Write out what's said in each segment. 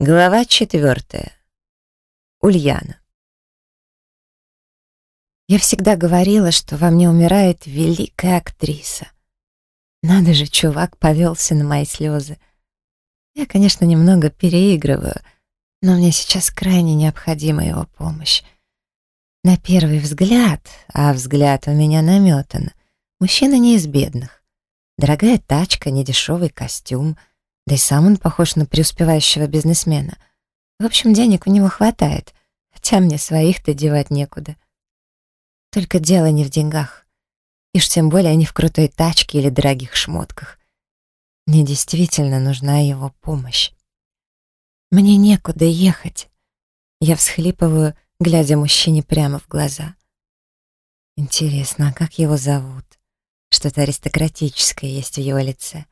Глава четвертая. Ульяна. Я всегда говорила, что во мне умирает великая актриса. Надо же, чувак повелся на мои слезы. Я, конечно, немного переигрываю, но мне сейчас крайне необходима его помощь. На первый взгляд, а взгляд у меня наметан, мужчина не из бедных. Дорогая тачка, недешевый костюм — да и сам он похож на преуспевающего бизнесмена. В общем, денег у него хватает, хотя мне своих-то девать некуда. Только дело не в деньгах. И уж тем более не в крутой тачке или дорогих шмотках. Мне действительно нужна его помощь. Мне некуда ехать. Я всхлипываю, глядя мужчине прямо в глаза. Интересно, а как его зовут? Что-то аристократическое есть в его лице.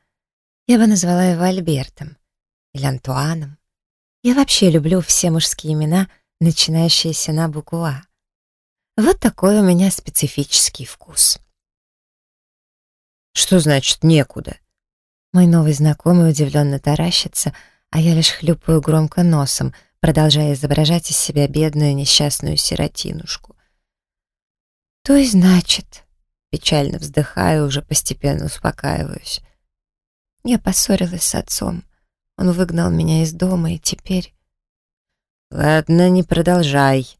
Я бы назвала его Альбертом или Антуаном. Я вообще люблю все мужские имена, начинающиеся на букву «А». Вот такой у меня специфический вкус. «Что значит «некуда»?» Мой новый знакомый удивленно таращится, а я лишь хлюпаю громко носом, продолжая изображать из себя бедную несчастную сиротинушку. «То и значит...» Печально вздыхаю, уже постепенно успокаиваюсь. Я поссорилась с отцом. Он выгнал меня из дома, и теперь... «Ладно, не продолжай».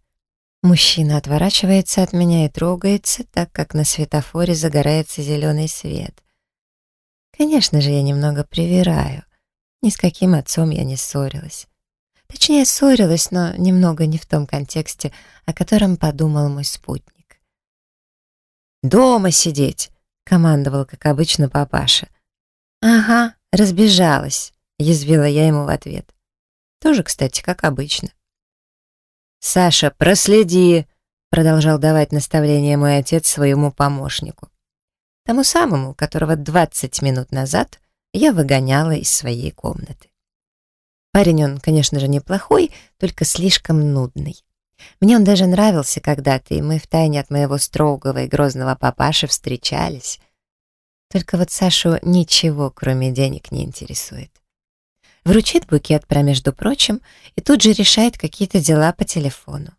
Мужчина отворачивается от меня и трогается, так как на светофоре загорается зеленый свет. Конечно же, я немного привираю. Ни с каким отцом я не ссорилась. Точнее, ссорилась, но немного не в том контексте, о котором подумал мой спутник. «Дома сидеть!» — командовал, как обычно, папаша. «Ага, разбежалась», — язвила я ему в ответ. Тоже, кстати, как обычно. «Саша, проследи», — продолжал давать наставление мой отец своему помощнику. Тому самому, которого 20 минут назад я выгоняла из своей комнаты. Парень он, конечно же, неплохой, только слишком нудный. Мне он даже нравился когда-то, и мы втайне от моего строгого и грозного папаши встречались — только вот Сашу ничего, кроме денег, не интересует. Вручит букет про между прочим и тут же решает какие-то дела по телефону.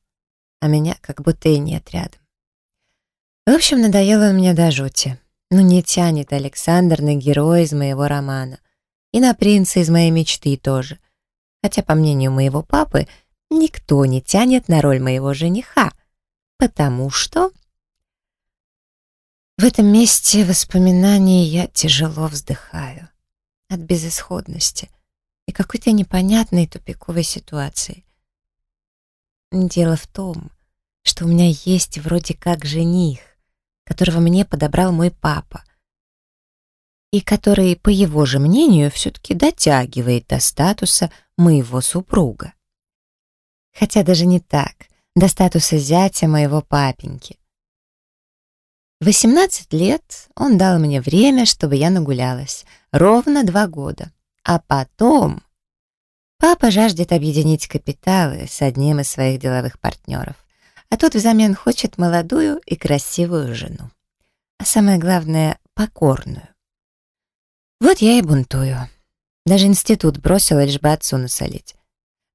А меня как будто и нет рядом. В общем, надоел он мне до жути. Ну не тянет Александр на героя из моего романа. И на принца из моей мечты тоже. Хотя, по мнению моего папы, никто не тянет на роль моего жениха. Потому что... В этом месте воспоминаний я тяжело вздыхаю. От безысходности и какой-то непонятной тупиковой ситуации. Дело в том, что у меня есть вроде как жених, которого мне подобрал мой папа, и который, по его же мнению, все-таки дотягивает до статуса моего супруга. Хотя даже не так, до статуса зятя моего папеньки. 18 лет он дал мне время, чтобы я нагулялась. Ровно два года. А потом... Папа жаждет объединить капиталы с одним из своих деловых партнеров. А тот взамен хочет молодую и красивую жену. А самое главное — покорную. Вот я и бунтую. Даже институт бросила, лишь бы отцу насолить.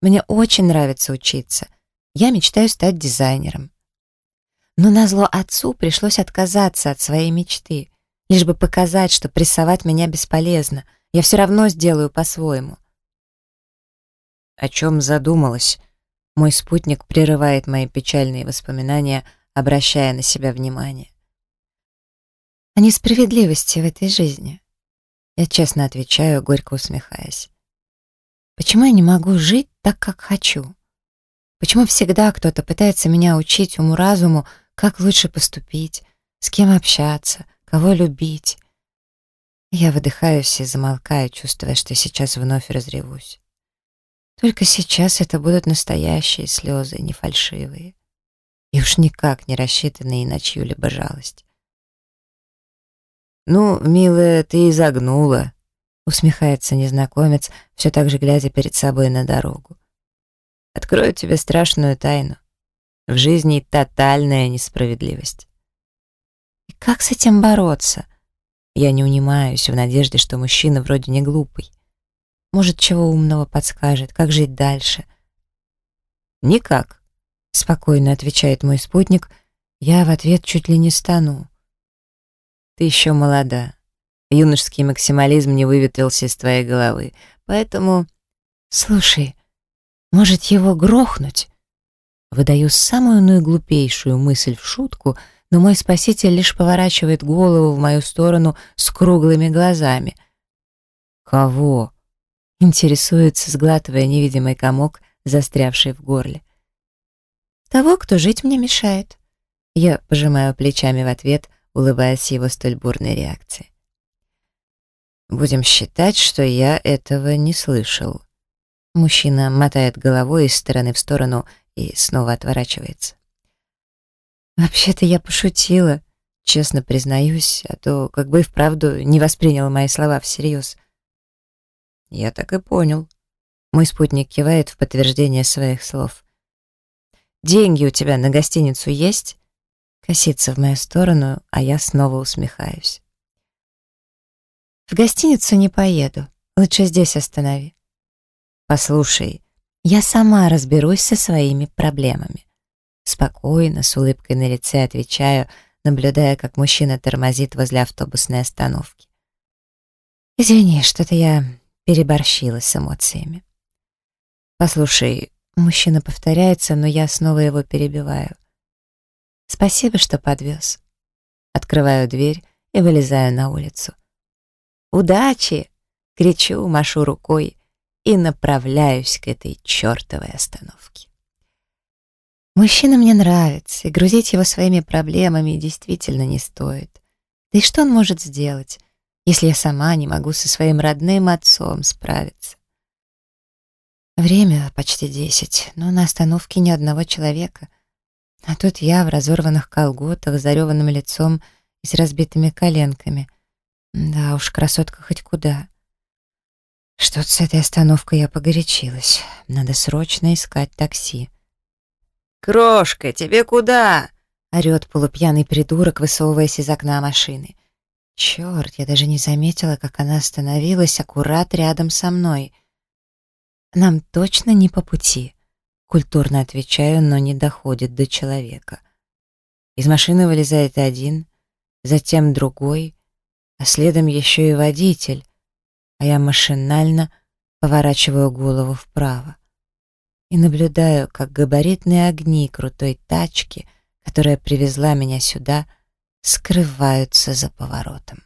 Мне очень нравится учиться. Я мечтаю стать дизайнером. Но назло отцу пришлось отказаться от своей мечты, лишь бы показать, что прессовать меня бесполезно. Я все равно сделаю по-своему. О чем задумалась? Мой спутник прерывает мои печальные воспоминания, обращая на себя внимание. О несправедливости в этой жизни. Я честно отвечаю, горько усмехаясь. Почему я не могу жить так, как хочу? Почему всегда кто-то пытается меня учить уму-разуму, как лучше поступить, с кем общаться, кого любить. Я выдыхаюсь и замолкаю, чувствуя, что сейчас вновь разревусь. Только сейчас это будут настоящие слезы, не фальшивые. И уж никак не рассчитанные на чью-либо жалость. «Ну, милая, ты изогнула», — усмехается незнакомец, все так же глядя перед собой на дорогу. «Открою тебе страшную тайну. В жизни тотальная несправедливость. И как с этим бороться? Я не унимаюсь в надежде, что мужчина вроде не глупый. Может, чего умного подскажет, как жить дальше. «Никак», — спокойно отвечает мой спутник. Я в ответ чуть ли не стану. «Ты еще молода. Юношеский максимализм не выветрился из твоей головы, поэтому...» «Слушай, может, его грохнуть?» Выдаю самую наиглупейшую мысль в шутку, но мой спаситель лишь поворачивает голову в мою сторону с круглыми глазами. «Кого?» — интересуется, сглатывая невидимый комок, застрявший в горле. «Того, кто жить мне мешает». Я пожимаю плечами в ответ, улыбаясь его столь бурной реакции. «Будем считать, что я этого не слышал». Мужчина мотает головой из стороны в сторону и снова отворачивается. «Вообще-то я пошутила, честно признаюсь, а то как бы и вправду не восприняла мои слова всерьез». «Я так и понял». Мой спутник кивает в подтверждение своих слов. «Деньги у тебя на гостиницу есть?» Косится в мою сторону, а я снова усмехаюсь. «В гостиницу не поеду. Лучше здесь останови». «Послушай, я сама разберусь со своими проблемами». Спокойно, с улыбкой на лице отвечаю, наблюдая, как мужчина тормозит возле автобусной остановки. «Извини, что-то я переборщила с эмоциями». «Послушай, мужчина повторяется, но я снова его перебиваю. Спасибо, что подвез». Открываю дверь и вылезаю на улицу. «Удачи!» — кричу, машу рукой и направляюсь к этой чертовой остановке. Мужчина мне нравится, и грузить его своими проблемами действительно не стоит. Да и что он может сделать, если я сама не могу со своим родным отцом справиться? Время почти десять, но на остановке ни одного человека. А тут я в разорванных колготах, зареванным лицом и с разбитыми коленками. Да уж, красотка хоть куда. Что-то с этой остановкой я погорячилась. Надо срочно искать такси. «Крошка, тебе куда?» — орёт полупьяный придурок, высовываясь из окна машины. Чёрт, я даже не заметила, как она остановилась аккурат рядом со мной. «Нам точно не по пути», — культурно отвечаю, но не доходит до человека. Из машины вылезает один, затем другой, а следом ещё и водитель, а я машинально поворачиваю голову вправо и наблюдаю, как габаритные огни крутой тачки, которая привезла меня сюда, скрываются за поворотом.